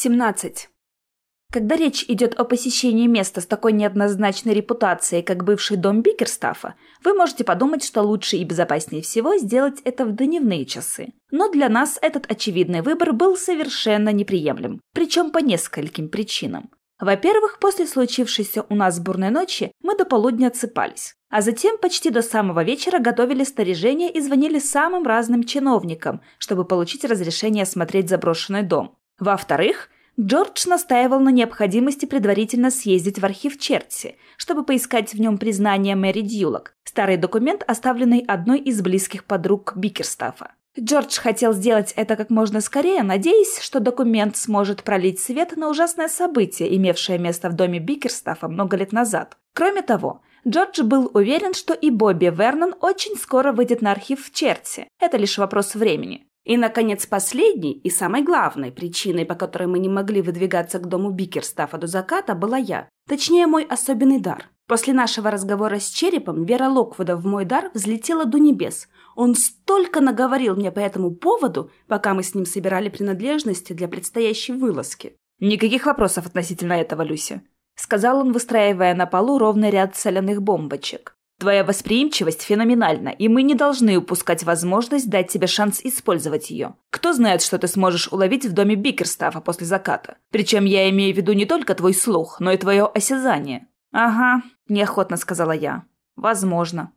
17. Когда речь идет о посещении места с такой неоднозначной репутацией, как бывший дом Бикерстафа, вы можете подумать, что лучше и безопаснее всего сделать это в дневные часы. Но для нас этот очевидный выбор был совершенно неприемлем, причем по нескольким причинам. Во-первых, после случившейся у нас бурной ночи мы до полудня отсыпались, а затем почти до самого вечера готовили снаряжение и звонили самым разным чиновникам, чтобы получить разрешение осмотреть заброшенный дом. Во-вторых, Джордж настаивал на необходимости предварительно съездить в архив Чертси, чтобы поискать в нем признание Мэри Дьюлок, старый документ, оставленный одной из близких подруг Бикерстафа. Джордж хотел сделать это как можно скорее, надеясь, что документ сможет пролить свет на ужасное событие, имевшее место в доме Бикерстафа много лет назад. Кроме того, Джордж был уверен, что и Бобби Вернон очень скоро выйдет на архив в Чертси. Это лишь вопрос времени. И, наконец, последней и самой главной причиной, по которой мы не могли выдвигаться к дому Бикерстафа до заката, была я. Точнее, мой особенный дар. После нашего разговора с черепом вера Локвуда в мой дар взлетела до небес. Он столько наговорил мне по этому поводу, пока мы с ним собирали принадлежности для предстоящей вылазки. «Никаких вопросов относительно этого, Люся», — сказал он, выстраивая на полу ровный ряд соляных бомбочек. Твоя восприимчивость феноменальна, и мы не должны упускать возможность дать тебе шанс использовать ее. Кто знает, что ты сможешь уловить в доме Бикерстафа после заката. Причем я имею в виду не только твой слух, но и твое осязание». «Ага», – неохотно сказала я. «Возможно».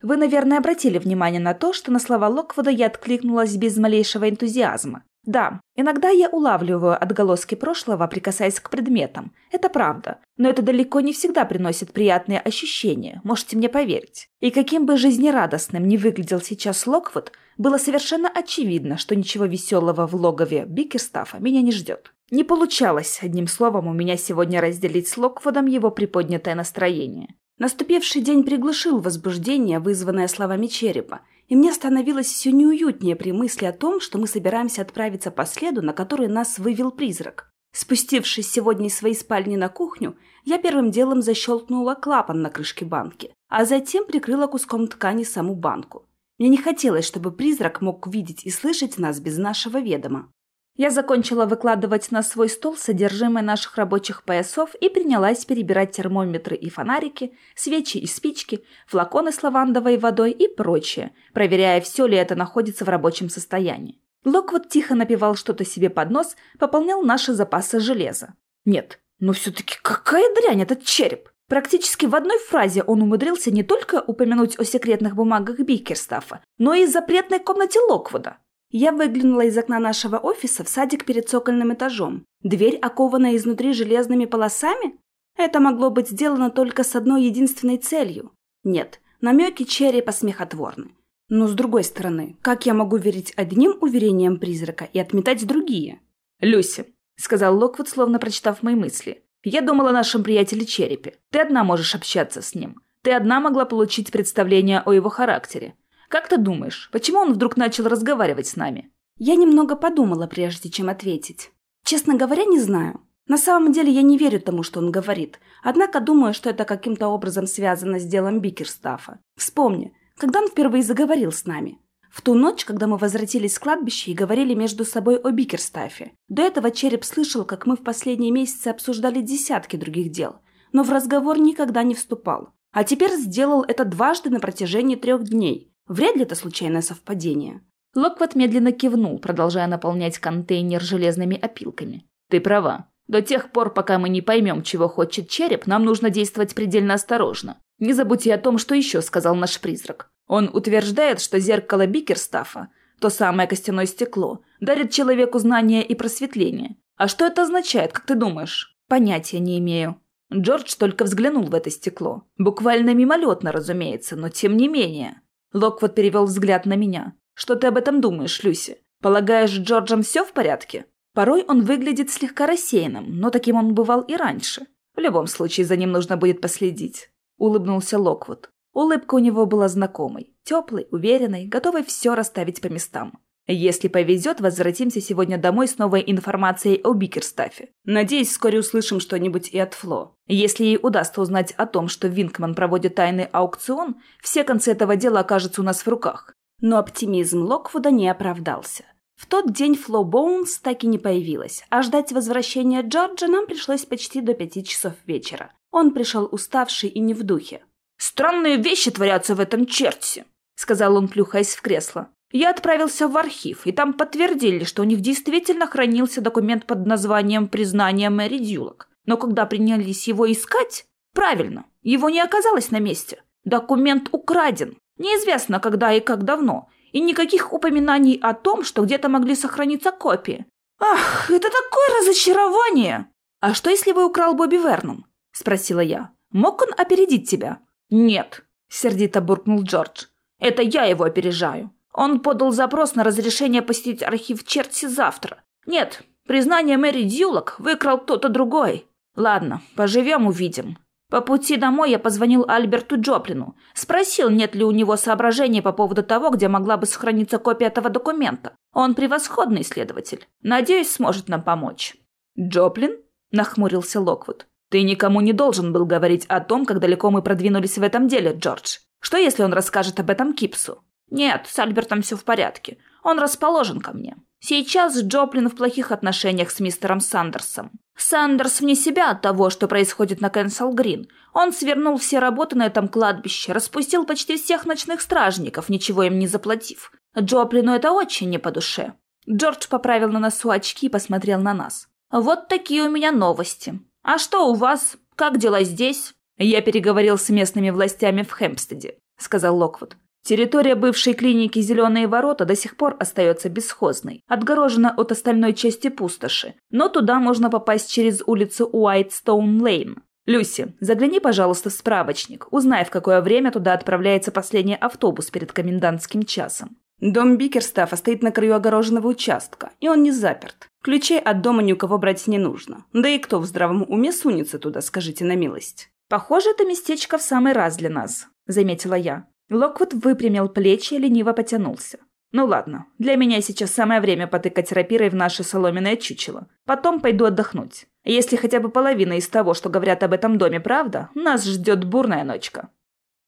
Вы, наверное, обратили внимание на то, что на слова Локвуда я откликнулась без малейшего энтузиазма. Да, иногда я улавливаю отголоски прошлого, прикасаясь к предметам. Это правда. Но это далеко не всегда приносит приятные ощущения, можете мне поверить. И каким бы жизнерадостным ни выглядел сейчас Локвуд, было совершенно очевидно, что ничего веселого в логове Бикерстафа меня не ждет. Не получалось, одним словом, у меня сегодня разделить с Локвудом его приподнятое настроение. Наступивший день приглушил возбуждение, вызванное словами черепа, и мне становилось все неуютнее при мысли о том, что мы собираемся отправиться по следу, на который нас вывел призрак. Спустившись сегодня из своей спальни на кухню, я первым делом защелкнула клапан на крышке банки, а затем прикрыла куском ткани саму банку. Мне не хотелось, чтобы призрак мог видеть и слышать нас без нашего ведома. Я закончила выкладывать на свой стол содержимое наших рабочих поясов и принялась перебирать термометры и фонарики, свечи и спички, флаконы с лавандовой водой и прочее, проверяя, все ли это находится в рабочем состоянии. Локвуд тихо напевал что-то себе под нос, пополнял наши запасы железа. Нет, но все-таки какая дрянь этот череп! Практически в одной фразе он умудрился не только упомянуть о секретных бумагах Бикерстафа, но и запретной комнате Локвуда. Я выглянула из окна нашего офиса в садик перед цокольным этажом. Дверь, окованная изнутри железными полосами? Это могло быть сделано только с одной единственной целью. Нет, намеки черепа смехотворны. Но с другой стороны, как я могу верить одним уверениям призрака и отметать другие? «Люси», — сказал Локвуд, словно прочитав мои мысли, — «я думал о нашем приятеле Черепе. Ты одна можешь общаться с ним. Ты одна могла получить представление о его характере. Как ты думаешь, почему он вдруг начал разговаривать с нами?» Я немного подумала, прежде чем ответить. Честно говоря, не знаю. На самом деле я не верю тому, что он говорит. Однако думаю, что это каким-то образом связано с делом Бикерстафа. Вспомни, когда он впервые заговорил с нами. В ту ночь, когда мы возвратились с кладбища и говорили между собой о Бикерстафе. До этого Череп слышал, как мы в последние месяцы обсуждали десятки других дел, но в разговор никогда не вступал. А теперь сделал это дважды на протяжении трех дней – Вряд ли это случайное совпадение. Локвот медленно кивнул, продолжая наполнять контейнер железными опилками. «Ты права. До тех пор, пока мы не поймем, чего хочет череп, нам нужно действовать предельно осторожно. Не забудьте о том, что еще сказал наш призрак. Он утверждает, что зеркало Бикерстафа, то самое костяное стекло, дарит человеку знания и просветление. А что это означает, как ты думаешь? Понятия не имею. Джордж только взглянул в это стекло. Буквально мимолетно, разумеется, но тем не менее. Локвуд перевел взгляд на меня. «Что ты об этом думаешь, Люси? Полагаешь, с Джорджем все в порядке?» Порой он выглядит слегка рассеянным, но таким он бывал и раньше. В любом случае, за ним нужно будет последить. Улыбнулся Локвуд. Улыбка у него была знакомой, теплой, уверенной, готовой все расставить по местам. Если повезет, возвратимся сегодня домой с новой информацией о Бикерстафе. Надеюсь, вскоре услышим что-нибудь и от Фло. Если ей удастся узнать о том, что Винкман проводит тайный аукцион, все концы этого дела окажутся у нас в руках. Но оптимизм Локвуда не оправдался. В тот день Фло Боунс так и не появилась, а ждать возвращения Джорджа нам пришлось почти до пяти часов вечера. Он пришел уставший и не в духе. «Странные вещи творятся в этом черте», — сказал он, плюхаясь в кресло. «Я отправился в архив, и там подтвердили, что у них действительно хранился документ под названием «Признание Мэри Дюлок». Но когда принялись его искать... Правильно, его не оказалось на месте. Документ украден. Неизвестно, когда и как давно. И никаких упоминаний о том, что где-то могли сохраниться копии. Ах, это такое разочарование! А что, если бы украл Бобби Вернон? Спросила я. Мог он опередить тебя? Нет, сердито буркнул Джордж. Это я его опережаю. Он подал запрос на разрешение посетить архив Черти завтра. Нет, признание Мэри Дюлок выкрал кто-то другой. Ладно, поживем увидим. По пути домой я позвонил Альберту Джоплину. Спросил, нет ли у него соображений по поводу того, где могла бы сохраниться копия этого документа. Он превосходный исследователь. Надеюсь, сможет нам помочь. «Джоплин?» – нахмурился Локвуд. «Ты никому не должен был говорить о том, как далеко мы продвинулись в этом деле, Джордж. Что, если он расскажет об этом Кипсу?» «Нет, с Альбертом все в порядке. Он расположен ко мне. Сейчас Джоплин в плохих отношениях с мистером Сандерсом. Сандерс вне себя от того, что происходит на Кэнсел Грин. Он свернул все работы на этом кладбище, распустил почти всех ночных стражников, ничего им не заплатив. Джоплину это очень не по душе. Джордж поправил на носу очки и посмотрел на нас. «Вот такие у меня новости. А что у вас? Как дела здесь?» «Я переговорил с местными властями в Хэмпстеде», — сказал Локвуд. Территория бывшей клиники «Зеленые ворота» до сих пор остается бесхозной, отгорожена от остальной части пустоши, но туда можно попасть через улицу Уайтстоун-Лейн. «Люси, загляни, пожалуйста, в справочник, узнай, в какое время туда отправляется последний автобус перед комендантским часом. Дом Бикерстафа стоит на краю огороженного участка, и он не заперт. Ключей от дома ни у кого брать не нужно. Да и кто в здравом уме сунется туда, скажите на милость?» «Похоже, это местечко в самый раз для нас», — заметила я. Локвуд выпрямил плечи и лениво потянулся. «Ну ладно, для меня сейчас самое время потыкать рапирой в наше соломенное чучело. Потом пойду отдохнуть. Если хотя бы половина из того, что говорят об этом доме, правда, нас ждет бурная ночка».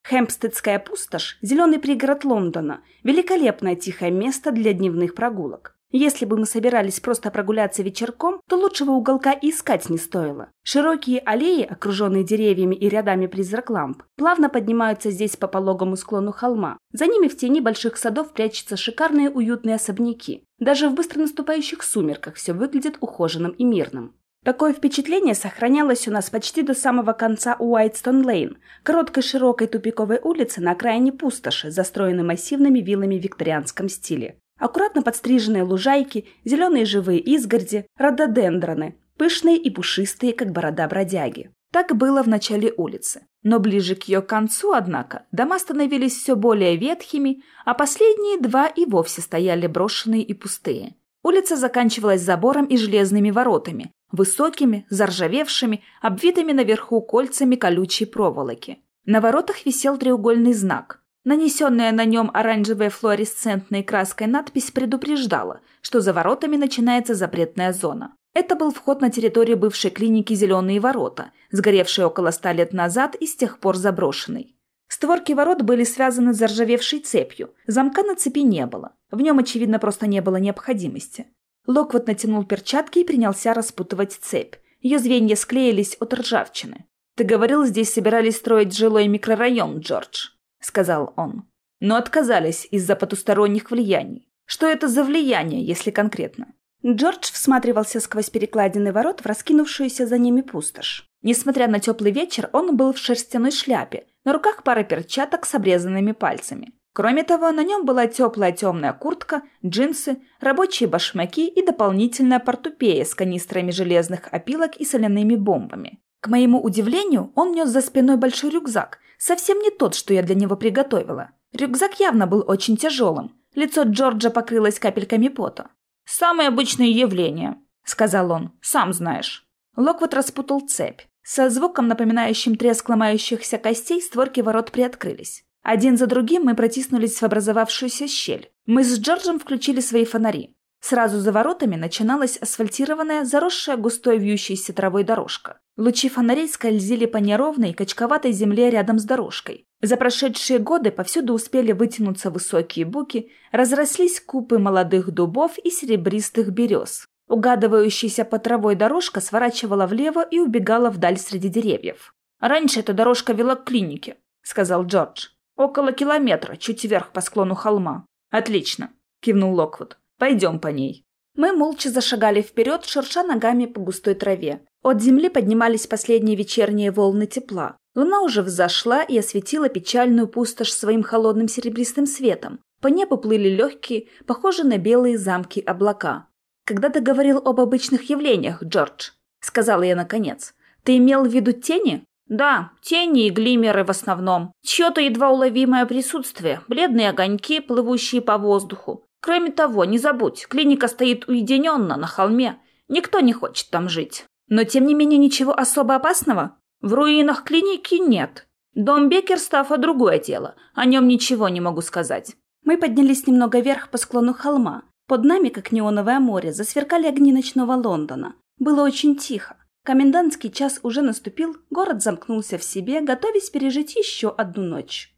Хэмпстедская пустошь – зеленый пригород Лондона, великолепное тихое место для дневных прогулок. Если бы мы собирались просто прогуляться вечерком, то лучшего уголка и искать не стоило. Широкие аллеи, окруженные деревьями и рядами призрак-ламп, плавно поднимаются здесь по пологому склону холма. За ними в тени больших садов прячутся шикарные уютные особняки. Даже в быстро наступающих сумерках все выглядит ухоженным и мирным. Такое впечатление сохранялось у нас почти до самого конца Уайтстон-Лейн, короткой широкой тупиковой улицы на окраине пустоши, застроенной массивными виллами в викторианском стиле. Аккуратно подстриженные лужайки, зеленые живые изгороди, рододендроны, пышные и пушистые, как борода бродяги. Так было в начале улицы. Но ближе к ее концу, однако, дома становились все более ветхими, а последние два и вовсе стояли брошенные и пустые. Улица заканчивалась забором и железными воротами, высокими, заржавевшими, обвитыми наверху кольцами колючей проволоки. На воротах висел треугольный знак. Нанесенная на нем оранжевой флуоресцентной краской надпись предупреждала, что за воротами начинается запретная зона. Это был вход на территорию бывшей клиники «Зеленые ворота», сгоревшей около ста лет назад и с тех пор заброшенной. Створки ворот были связаны с заржавевшей цепью, замка на цепи не было. В нем, очевидно, просто не было необходимости. Локвуд натянул перчатки и принялся распутывать цепь. Ее звенья склеились от ржавчины. «Ты говорил, здесь собирались строить жилой микрорайон, Джордж?» Сказал он. Но отказались из-за потусторонних влияний. Что это за влияние, если конкретно? Джордж всматривался сквозь перекладины ворот в раскинувшуюся за ними пустошь. Несмотря на теплый вечер, он был в шерстяной шляпе, на руках пара перчаток с обрезанными пальцами. Кроме того, на нем была теплая темная куртка, джинсы, рабочие башмаки и дополнительная портупея с канистрами железных опилок и соляными бомбами. К моему удивлению, он нес за спиной большой рюкзак, совсем не тот, что я для него приготовила. Рюкзак явно был очень тяжелым. Лицо Джорджа покрылось капельками пота. «Самые обычные явления», — сказал он, — «сам знаешь». Локвуд распутал цепь. Со звуком, напоминающим треск ломающихся костей, створки ворот приоткрылись. Один за другим мы протиснулись в образовавшуюся щель. Мы с Джорджем включили свои фонари. Сразу за воротами начиналась асфальтированная, заросшая густой вьющейся травой дорожка. Лучи фонарей скользили по неровной, качковатой земле рядом с дорожкой. За прошедшие годы повсюду успели вытянуться высокие буки, разрослись купы молодых дубов и серебристых берез. Угадывающаяся по травой дорожка сворачивала влево и убегала вдаль среди деревьев. «Раньше эта дорожка вела к клинике», — сказал Джордж. «Около километра, чуть вверх по склону холма». «Отлично», — кивнул Локвуд. «Пойдем по ней». Мы молча зашагали вперед, шурша ногами по густой траве. От земли поднимались последние вечерние волны тепла. Луна уже взошла и осветила печальную пустошь своим холодным серебристым светом. По небу плыли легкие, похожие на белые замки облака. «Когда ты говорил об обычных явлениях, Джордж?» — сказала я наконец. «Ты имел в виду тени?» «Да, тени и глимеры в основном. Чье-то едва уловимое присутствие, бледные огоньки, плывущие по воздуху. Кроме того, не забудь, клиника стоит уединенно на холме. Никто не хочет там жить. Но тем не менее ничего особо опасного? В руинах клиники нет. Дом Бекерстафа – другое дело. О нем ничего не могу сказать». Мы поднялись немного вверх по склону холма. Под нами, как неоновое море, засверкали огни ночного Лондона. Было очень тихо. Комендантский час уже наступил, город замкнулся в себе, готовясь пережить еще одну ночь.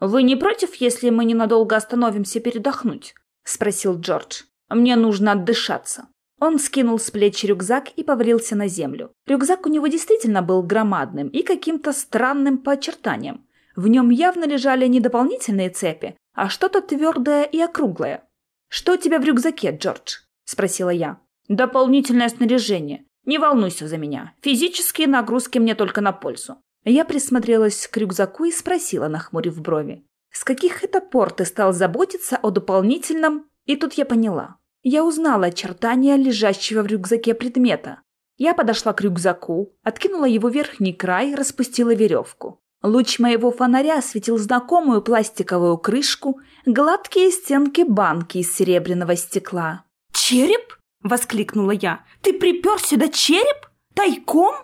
«Вы не против, если мы ненадолго остановимся передохнуть?» — спросил Джордж. «Мне нужно отдышаться». Он скинул с плеч рюкзак и повалился на землю. Рюкзак у него действительно был громадным и каким-то странным по очертаниям. В нем явно лежали не дополнительные цепи, а что-то твердое и округлое. «Что у тебя в рюкзаке, Джордж?» – спросила я. «Дополнительное снаряжение. Не волнуйся за меня. Физические нагрузки мне только на пользу». Я присмотрелась к рюкзаку и спросила, нахмурив брови. «С каких это пор ты стал заботиться о дополнительном...» И тут я поняла. Я узнала очертания лежащего в рюкзаке предмета. Я подошла к рюкзаку, откинула его верхний край, распустила веревку. Луч моего фонаря осветил знакомую пластиковую крышку, гладкие стенки банки из серебряного стекла. «Череп?» — воскликнула я. «Ты припер сюда череп? Тайком?»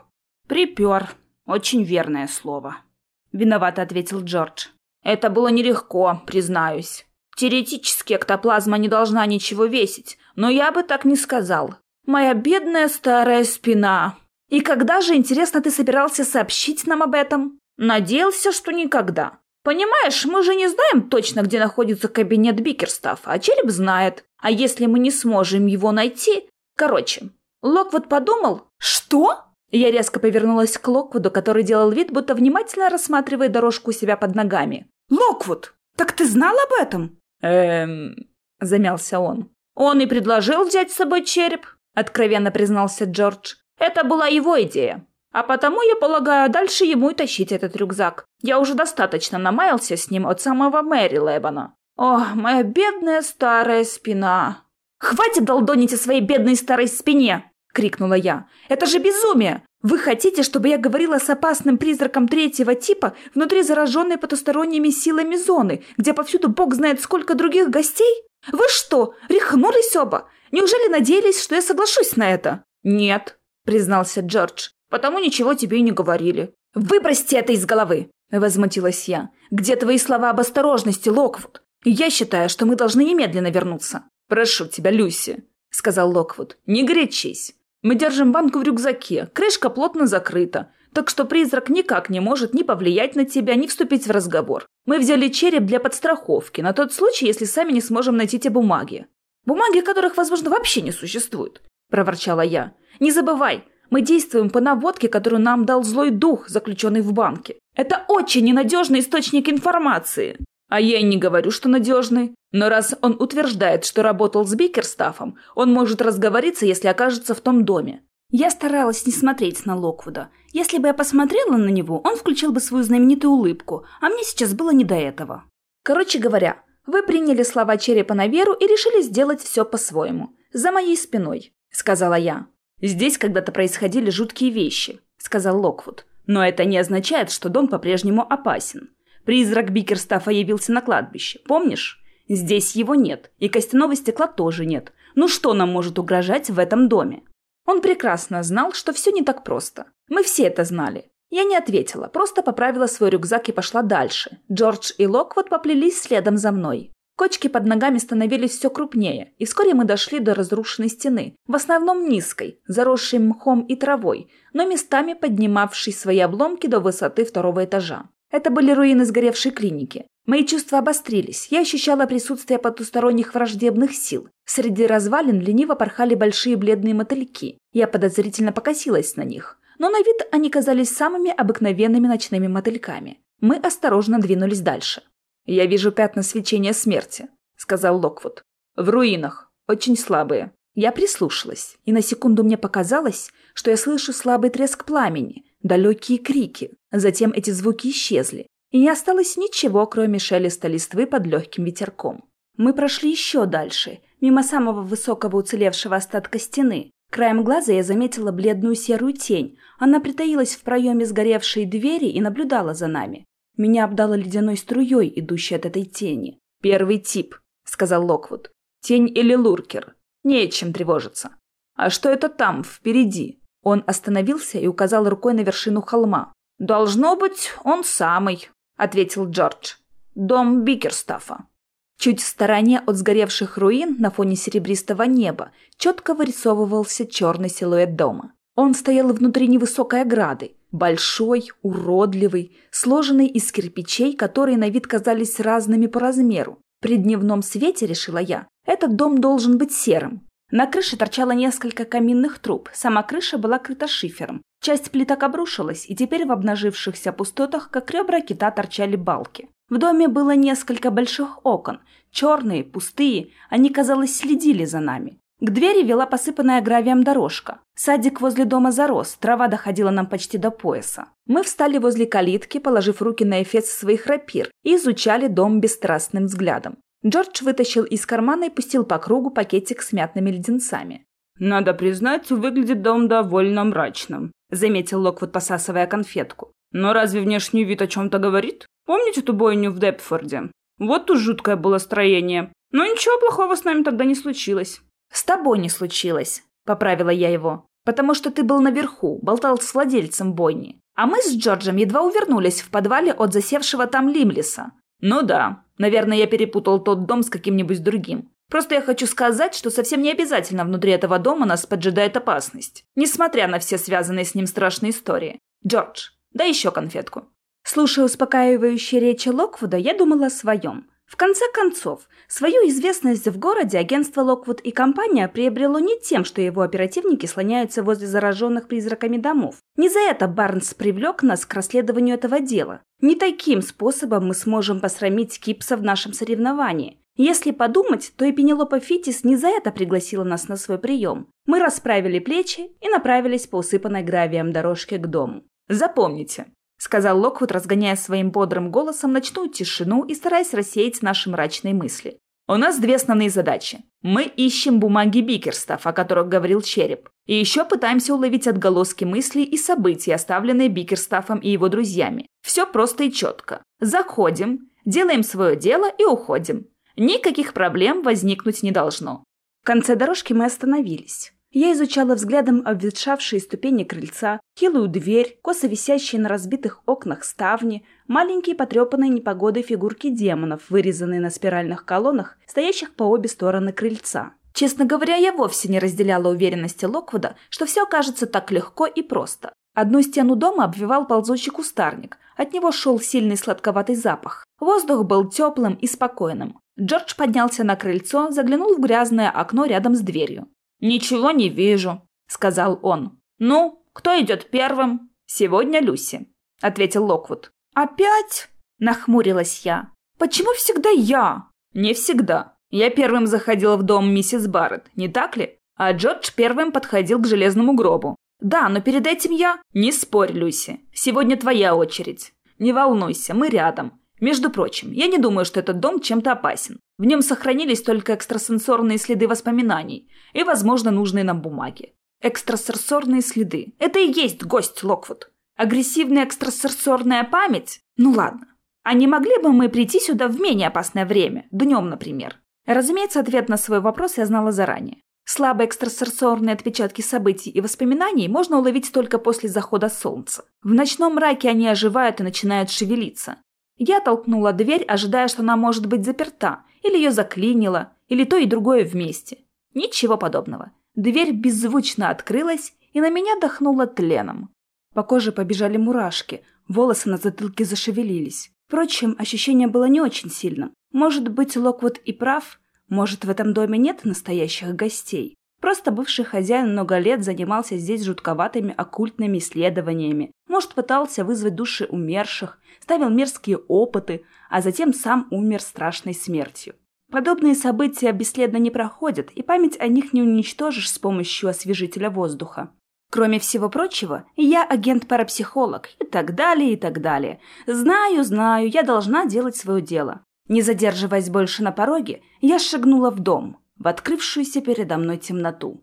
«Припер. Очень верное слово», — виновато ответил Джордж. «Это было нелегко, признаюсь. Теоретически эктоплазма не должна ничего весить, но я бы так не сказал. Моя бедная старая спина. И когда же, интересно, ты собирался сообщить нам об этом?» Надеялся, что никогда. Понимаешь, мы же не знаем точно, где находится кабинет Бикерстафа, а череп знает. А если мы не сможем его найти... Короче, Локвуд подумал... Что? Я резко повернулась к Локвуду, который делал вид, будто внимательно рассматривает дорожку у себя под ногами. «Локвуд, так ты знал об этом?» «Эм...» — замялся он. «Он и предложил взять с собой череп», — откровенно признался Джордж. «Это была его идея. А потому, я полагаю, дальше ему и тащить этот рюкзак. Я уже достаточно намаялся с ним от самого Мэри Лебана. О, моя бедная старая спина. «Хватит долдонить о своей бедной старой спине!» — крикнула я. «Это же безумие! Вы хотите, чтобы я говорила с опасным призраком третьего типа внутри зараженной потусторонними силами зоны, где повсюду бог знает сколько других гостей? Вы что, рехнулись оба? Неужели надеялись, что я соглашусь на это?» «Нет», — признался Джордж. Потому ничего тебе и не говорили. Выбросьте это из головы, возмутилась я. Где твои слова об осторожности, Локвуд? Я считаю, что мы должны немедленно вернуться. Прошу тебя, Люси, сказал Локвуд. Не горячись. Мы держим банку в рюкзаке, крышка плотно закрыта, так что призрак никак не может ни повлиять на тебя, ни вступить в разговор. Мы взяли череп для подстраховки, на тот случай, если сами не сможем найти те бумаги. Бумаги, которых, возможно, вообще не существует, проворчала я. Не забывай, мы действуем по наводке, которую нам дал злой дух, заключенный в банке. Это очень ненадежный источник информации. А я и не говорю, что надежный. Но раз он утверждает, что работал с Бикерстафом, он может разговориться, если окажется в том доме. Я старалась не смотреть на Локвуда. Если бы я посмотрела на него, он включил бы свою знаменитую улыбку, а мне сейчас было не до этого. Короче говоря, вы приняли слова черепа на веру и решили сделать все по-своему. За моей спиной, сказала я. «Здесь когда-то происходили жуткие вещи», — сказал Локвуд. «Но это не означает, что дом по-прежнему опасен. Призрак Бикерстафа явился на кладбище, помнишь? Здесь его нет, и костяного стекла тоже нет. Ну что нам может угрожать в этом доме?» Он прекрасно знал, что все не так просто. Мы все это знали. Я не ответила, просто поправила свой рюкзак и пошла дальше. Джордж и Локвуд поплелись следом за мной. Кочки под ногами становились все крупнее, и вскоре мы дошли до разрушенной стены, в основном низкой, заросшей мхом и травой, но местами поднимавшей свои обломки до высоты второго этажа. Это были руины сгоревшей клиники. Мои чувства обострились. Я ощущала присутствие потусторонних враждебных сил. Среди развалин лениво порхали большие бледные мотыльки. Я подозрительно покосилась на них. Но на вид они казались самыми обыкновенными ночными мотыльками. Мы осторожно двинулись дальше. «Я вижу пятна свечения смерти», — сказал Локвуд. «В руинах. Очень слабые». Я прислушалась, и на секунду мне показалось, что я слышу слабый треск пламени, далекие крики. Затем эти звуки исчезли, и не осталось ничего, кроме шелеста листвы под легким ветерком. Мы прошли еще дальше, мимо самого высокого уцелевшего остатка стены. Краем глаза я заметила бледную серую тень. Она притаилась в проеме сгоревшей двери и наблюдала за нами. Меня обдало ледяной струей, идущей от этой тени. «Первый тип», — сказал Локвуд. «Тень или луркер. Нечем тревожиться. А что это там, впереди?» Он остановился и указал рукой на вершину холма. «Должно быть, он самый», — ответил Джордж. «Дом Бикерстафа». Чуть в стороне от сгоревших руин на фоне серебристого неба четко вырисовывался черный силуэт дома. Он стоял внутри невысокой ограды, большой, уродливый, сложенный из кирпичей, которые на вид казались разными по размеру. При дневном свете, решила я, этот дом должен быть серым. На крыше торчало несколько каминных труб, сама крыша была крыта шифером. Часть плиток обрушилась, и теперь в обнажившихся пустотах, как ребра кита, торчали балки. В доме было несколько больших окон, черные, пустые, они, казалось, следили за нами. К двери вела посыпанная гравием дорожка. Садик возле дома зарос, трава доходила нам почти до пояса. Мы встали возле калитки, положив руки на эфес своих рапир, и изучали дом бесстрастным взглядом. Джордж вытащил из кармана и пустил по кругу пакетик с мятными леденцами. «Надо признать, выглядит дом довольно мрачным», — заметил Локвуд, посасывая конфетку. «Но разве внешний вид о чем-то говорит? Помните ту бойню в Депфорде? Вот тут жуткое было строение. Но ничего плохого с нами тогда не случилось». «С тобой не случилось», — поправила я его. «Потому что ты был наверху, болтал с владельцем бойни. А мы с Джорджем едва увернулись в подвале от засевшего там Лимлиса». «Ну да. Наверное, я перепутал тот дом с каким-нибудь другим. Просто я хочу сказать, что совсем не обязательно внутри этого дома нас поджидает опасность, несмотря на все связанные с ним страшные истории. Джордж, дай еще конфетку». Слушая успокаивающие речи Локвуда, я думала о своем. В конце концов, свою известность в городе агентство Локвуд и компания приобрело не тем, что его оперативники слоняются возле зараженных призраками домов. Не за это Барнс привлек нас к расследованию этого дела. Не таким способом мы сможем посрамить Кипса в нашем соревновании. Если подумать, то и Пенелопа Фитис не за это пригласила нас на свой прием. Мы расправили плечи и направились по усыпанной гравием дорожке к дому. Запомните, сказал Локвуд, разгоняя своим бодрым голосом ночную тишину и стараясь рассеять наши мрачные мысли. У нас две основные задачи. Мы ищем бумаги Бикерстаф, о которых говорил Череп. И еще пытаемся уловить отголоски мыслей и событий, оставленные Бикерстафом и его друзьями. Все просто и четко. Заходим, делаем свое дело и уходим. Никаких проблем возникнуть не должно. В конце дорожки мы остановились. Я изучала взглядом обветшавшие ступени крыльца, хилую дверь, косо висящие на разбитых окнах ставни, маленькие потрепанные непогодой фигурки демонов, вырезанные на спиральных колоннах, стоящих по обе стороны крыльца. Честно говоря, я вовсе не разделяла уверенности Локвуда, что все кажется так легко и просто. Одну стену дома обвивал ползучий кустарник, от него шел сильный сладковатый запах. Воздух был теплым и спокойным. Джордж поднялся на крыльцо, заглянул в грязное окно рядом с дверью. «Ничего не вижу», — сказал он. «Ну, кто идет первым?» «Сегодня Люси», — ответил Локвуд. «Опять?» — нахмурилась я. «Почему всегда я?» «Не всегда. Я первым заходил в дом миссис Барретт, не так ли? А Джордж первым подходил к железному гробу. Да, но перед этим я... Не спорь, Люси. Сегодня твоя очередь. Не волнуйся, мы рядом. Между прочим, я не думаю, что этот дом чем-то опасен. В нем сохранились только экстрасенсорные следы воспоминаний и, возможно, нужные нам бумаги. Экстрасенсорные следы. Это и есть гость Локвуд. Агрессивная экстрасенсорная память? Ну ладно. А не могли бы мы прийти сюда в менее опасное время? Днем, например? Разумеется, ответ на свой вопрос я знала заранее. Слабые экстрасенсорные отпечатки событий и воспоминаний можно уловить только после захода солнца. В ночном мраке они оживают и начинают шевелиться. Я толкнула дверь, ожидая, что она может быть заперта, или ее заклинило, или то и другое вместе. Ничего подобного. Дверь беззвучно открылась, и на меня дохнуло тленом. По коже побежали мурашки, волосы на затылке зашевелились. Впрочем, ощущение было не очень сильным. Может быть, Локвуд и прав? Может, в этом доме нет настоящих гостей? Просто бывший хозяин много лет занимался здесь жутковатыми оккультными исследованиями. Может, пытался вызвать души умерших, ставил мерзкие опыты, а затем сам умер страшной смертью. Подобные события бесследно не проходят, и память о них не уничтожишь с помощью освежителя воздуха. Кроме всего прочего, я агент-парапсихолог и так далее, и так далее. Знаю, знаю, я должна делать свое дело. Не задерживаясь больше на пороге, я шагнула в дом, в открывшуюся передо мной темноту.